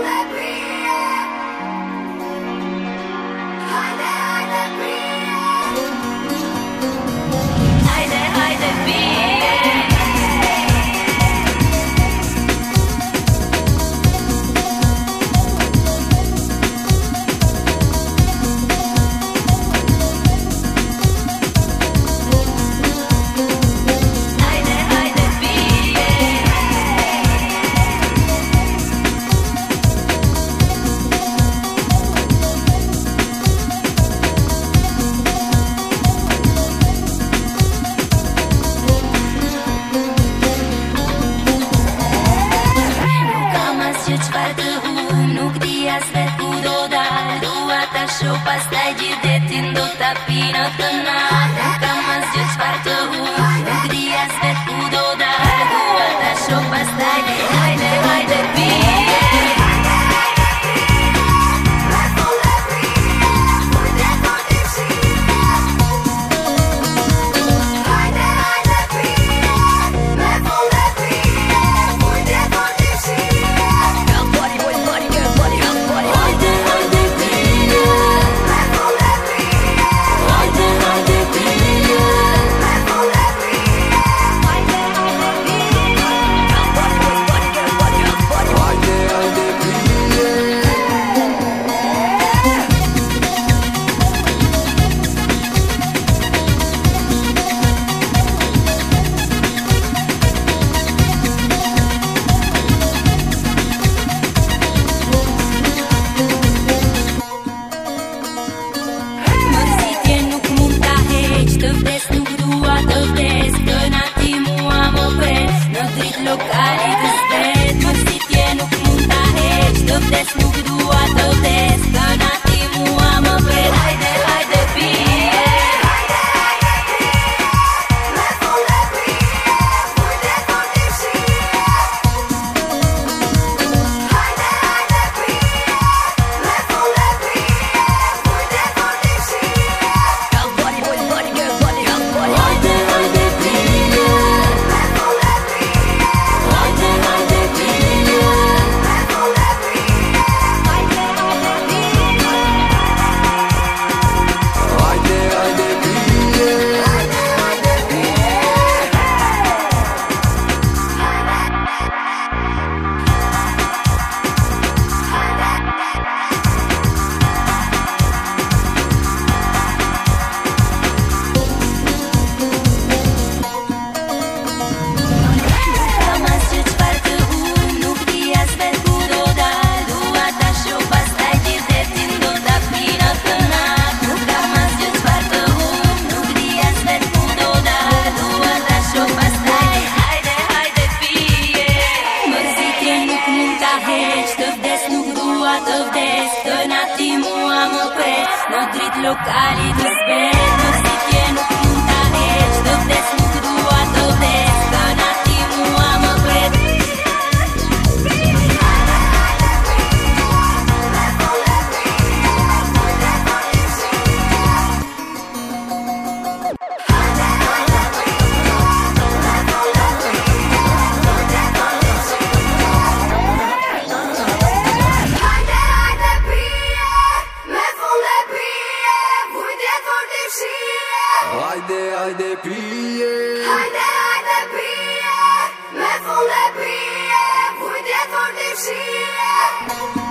let me Ta shu pas të gjithë të ndu të pino të na Të më hu Në gria zbet ku do da Fata shu pas të gjithë Hajde, hajde, pino look this no donati mu amokwe, No lokali duzbe, si punta Hajde, hajde, pije Hajde, hajde, pije Me fund e pije Vujtje të një